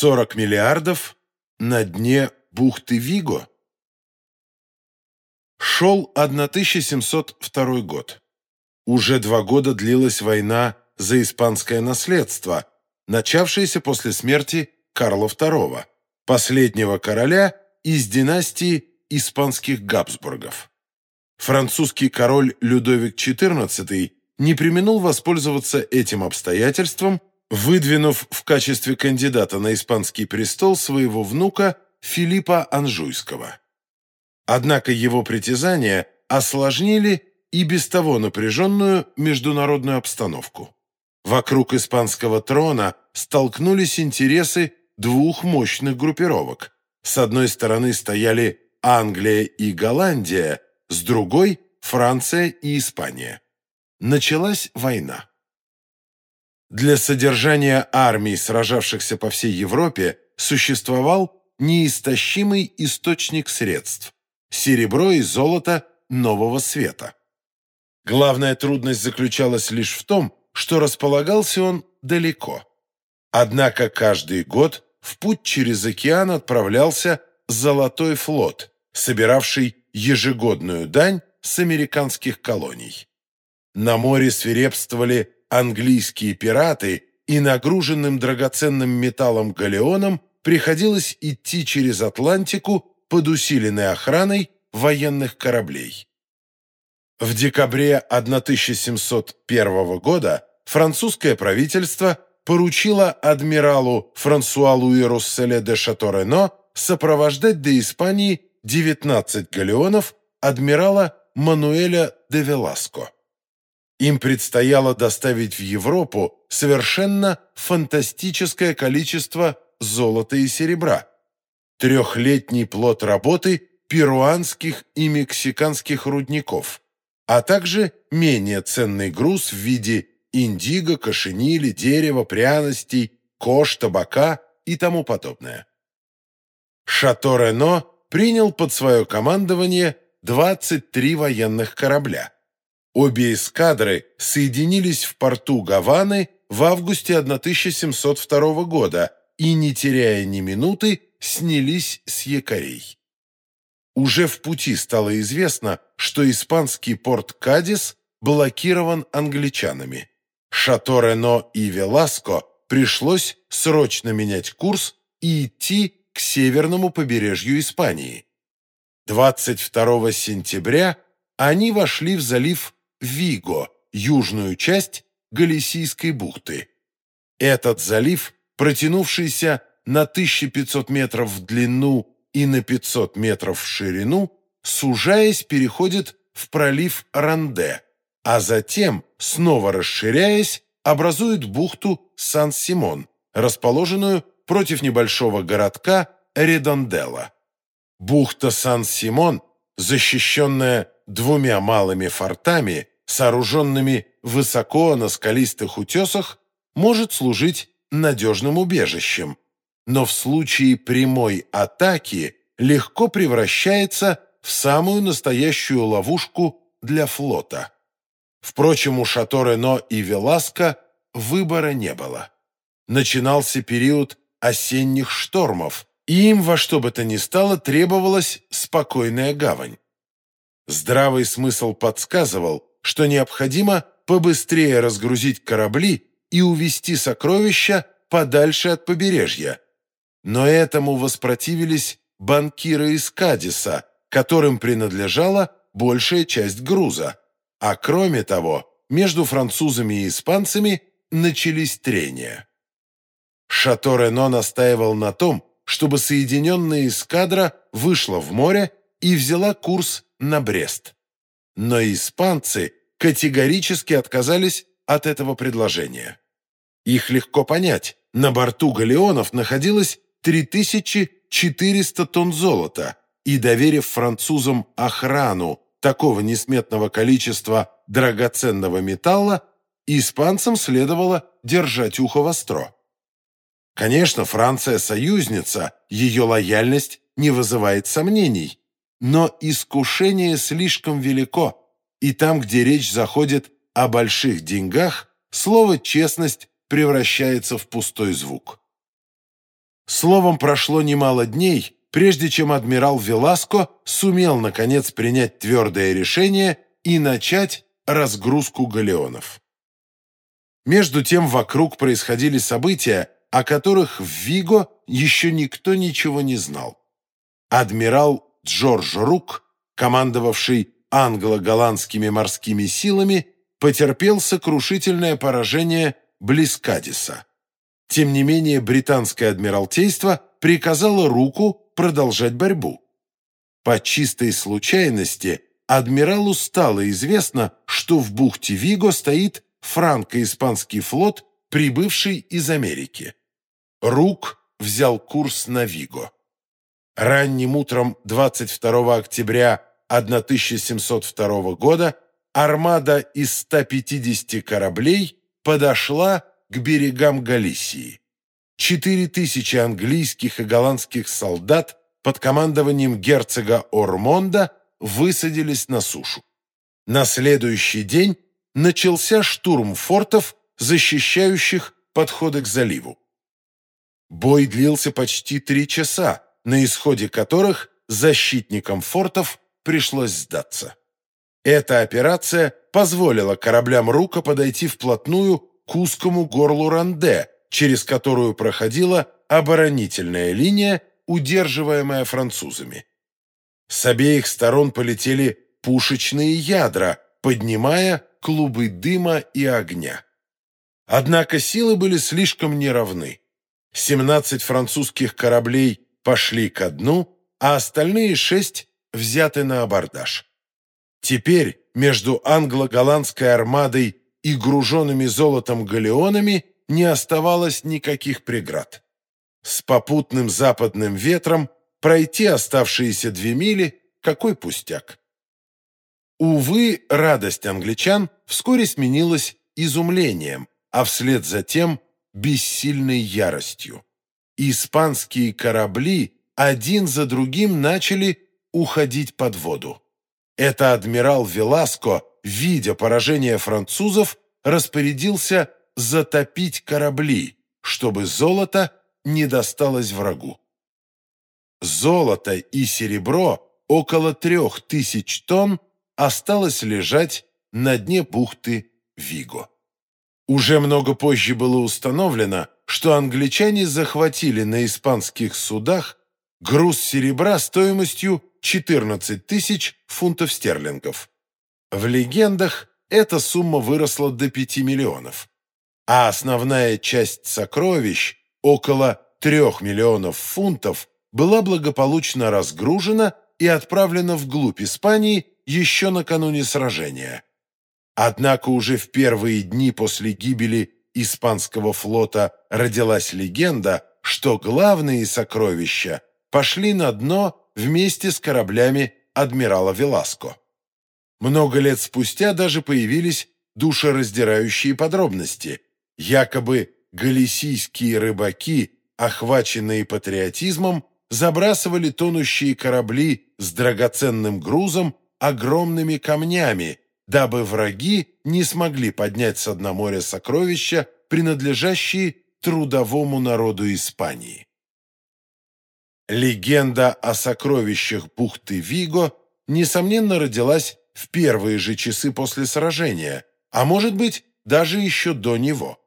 40 миллиардов на дне бухты Виго. Шел 1702 год. Уже два года длилась война за испанское наследство, начавшаяся после смерти Карла II, последнего короля из династии испанских Габсбургов. Французский король Людовик XIV не применил воспользоваться этим обстоятельством, выдвинув в качестве кандидата на испанский престол своего внука Филиппа Анжуйского. Однако его притязания осложнили и без того напряженную международную обстановку. Вокруг испанского трона столкнулись интересы двух мощных группировок. С одной стороны стояли Англия и Голландия, с другой – Франция и Испания. Началась война. Для содержания армий, сражавшихся по всей Европе, существовал неистощимый источник средств – серебро и золото нового света. Главная трудность заключалась лишь в том, что располагался он далеко. Однако каждый год в путь через океан отправлялся Золотой флот, собиравший ежегодную дань с американских колоний. На море свирепствовали английские пираты, и нагруженным драгоценным металлом галеоном приходилось идти через Атлантику под усиленной охраной военных кораблей. В декабре 1701 года французское правительство поручило адмиралу Франсуа Луи Русселе де Шаторено сопровождать до Испании 19 галеонов адмирала Мануэля де Веласко. Им предстояло доставить в Европу совершенно фантастическое количество золота и серебра. Трехлетний плод работы перуанских и мексиканских рудников, а также менее ценный груз в виде индиго, кошенили, дерева, пряностей, кож, табака и тому подобное. Шато Рено принял под свое командование 23 военных корабля. Обе эскадры соединились в порту Гаваны в августе 1702 года и, не теряя ни минуты, снялись с якорей. Уже в пути стало известно, что испанский порт Кадис блокирован англичанами. Шато Рено и Веласко пришлось срочно менять курс и идти к северному побережью Испании. 22 сентября они вошли в залив Виго, южную часть Галисийской бухты. Этот залив, протянувшийся на 1500 метров в длину и на 500 метров в ширину, сужаясь, переходит в пролив Ранде, а затем, снова расширяясь, образует бухту Сан-Симон, расположенную против небольшого городка Редонделла. Бухта Сан-Симон, защищенная двумя малыми фортами, сооруженными высоко на скалистых утесах, может служить надежным убежищем, но в случае прямой атаки легко превращается в самую настоящую ловушку для флота. Впрочем, у Шато-Рено и Веласко выбора не было. Начинался период осенних штормов, и им во что бы то ни стало требовалась спокойная гавань. Здравый смысл подсказывал, что необходимо побыстрее разгрузить корабли и увести сокровища подальше от побережья. Но этому воспротивились банкиры из Кадиса, которым принадлежала большая часть груза. А кроме того, между французами и испанцами начались трения. Шато Рено настаивал на том, чтобы соединенная эскадра вышла в море и взяла курс на Брест. Но испанцы категорически отказались от этого предложения. Их легко понять, на борту галеонов находилось 3400 тонн золота, и доверив французам охрану такого несметного количества драгоценного металла, испанцам следовало держать ухо востро. Конечно, Франция союзница, ее лояльность не вызывает сомнений, но искушение слишком велико, и там, где речь заходит о больших деньгах, слово «честность» превращается в пустой звук. Словом, прошло немало дней, прежде чем адмирал Веласко сумел, наконец, принять твердое решение и начать разгрузку галеонов. Между тем вокруг происходили события, о которых в Виго еще никто ничего не знал. Адмирал Джордж Рук, командовавший англо-голландскими морскими силами, потерпел сокрушительное поражение близ Кадиса. Тем не менее, британское адмиралтейство приказало Руку продолжать борьбу. По чистой случайности адмиралу стало известно, что в бухте Виго стоит франко-испанский флот, прибывший из Америки. Рук взял курс на Виго. Ранним утром 22 октября 1702 года армада из 150 кораблей подошла к берегам Галисии. Четыре тысячи английских и голландских солдат под командованием герцога Ормонда высадились на сушу. На следующий день начался штурм фортов, защищающих подходы к заливу. Бой длился почти три часа, на исходе которых защитникам фортов пришлось сдаться. Эта операция позволила кораблям Рука подойти вплотную к узкому горлу Ранде, через которую проходила оборонительная линия, удерживаемая французами. С обеих сторон полетели пушечные ядра, поднимая клубы дыма и огня. Однако силы были слишком неравны. 17 французских кораблей пошли ко дну, а остальные шесть взяты на абордаж. Теперь между англо-голландской армадой и груженными золотом галеонами не оставалось никаких преград. С попутным западным ветром пройти оставшиеся две мили – какой пустяк. Увы, радость англичан вскоре сменилась изумлением, а вслед за тем – бессильной яростью. Испанские корабли один за другим начали уходить под воду. Это адмирал Веласко, видя поражение французов, распорядился затопить корабли, чтобы золото не досталось врагу. Золото и серебро, около трех тысяч тонн, осталось лежать на дне бухты Виго. Уже много позже было установлено, что англичане захватили на испанских судах груз серебра стоимостью 14 тысяч фунтов стерлингов. В легендах эта сумма выросла до 5 миллионов, а основная часть сокровищ, около 3 миллионов фунтов, была благополучно разгружена и отправлена вглубь Испании еще накануне сражения. Однако уже в первые дни после гибели испанского флота родилась легенда, что главные сокровища пошли на дно вместе с кораблями адмирала Веласко. Много лет спустя даже появились душераздирающие подробности. Якобы галисийские рыбаки, охваченные патриотизмом, забрасывали тонущие корабли с драгоценным грузом огромными камнями, дабы враги не смогли поднять с дна моря сокровища, принадлежащие трудовому народу Испании. Легенда о сокровищах бухты Виго, несомненно, родилась в первые же часы после сражения, а может быть, даже еще до него.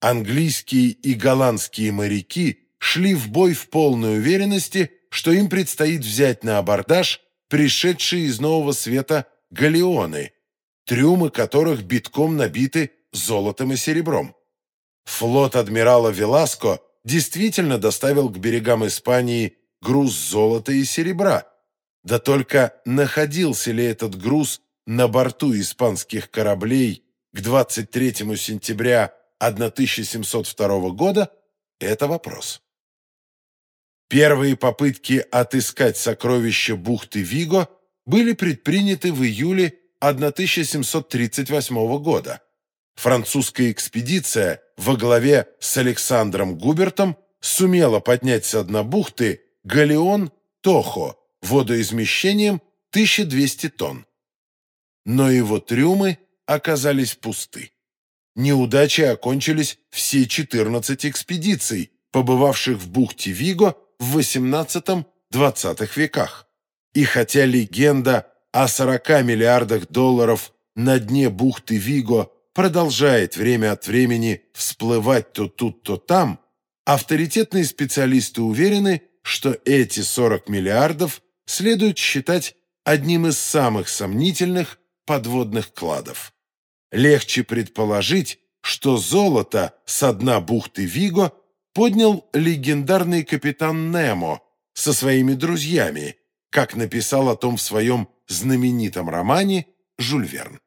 Английские и голландские моряки шли в бой в полной уверенности, что им предстоит взять на абордаж пришедшие из Нового Света галеоны, трюмы которых битком набиты золотом и серебром. Флот адмирала Веласко действительно доставил к берегам Испании груз золота и серебра. Да только находился ли этот груз на борту испанских кораблей к 23 сентября 1702 года – это вопрос. Первые попытки отыскать сокровища бухты Виго были предприняты в июле 1738 года. Французская экспедиция во главе с Александром Губертом сумела поднять с дна бухты галеон Тохо водоизмещением 1200 тонн. Но его трюмы оказались пусты. Неудачи окончились все 14 экспедиций, побывавших в бухте Виго в XVIII-XX веках. И хотя легенда о 40 миллиардах долларов на дне бухты Виго продолжает время от времени всплывать то тут, то там, авторитетные специалисты уверены, что эти 40 миллиардов следует считать одним из самых сомнительных подводных кладов. Легче предположить, что золото со дна бухты Виго поднял легендарный капитан Немо со своими друзьями, как написал о том в своем знаменитом романе Жюль Верн.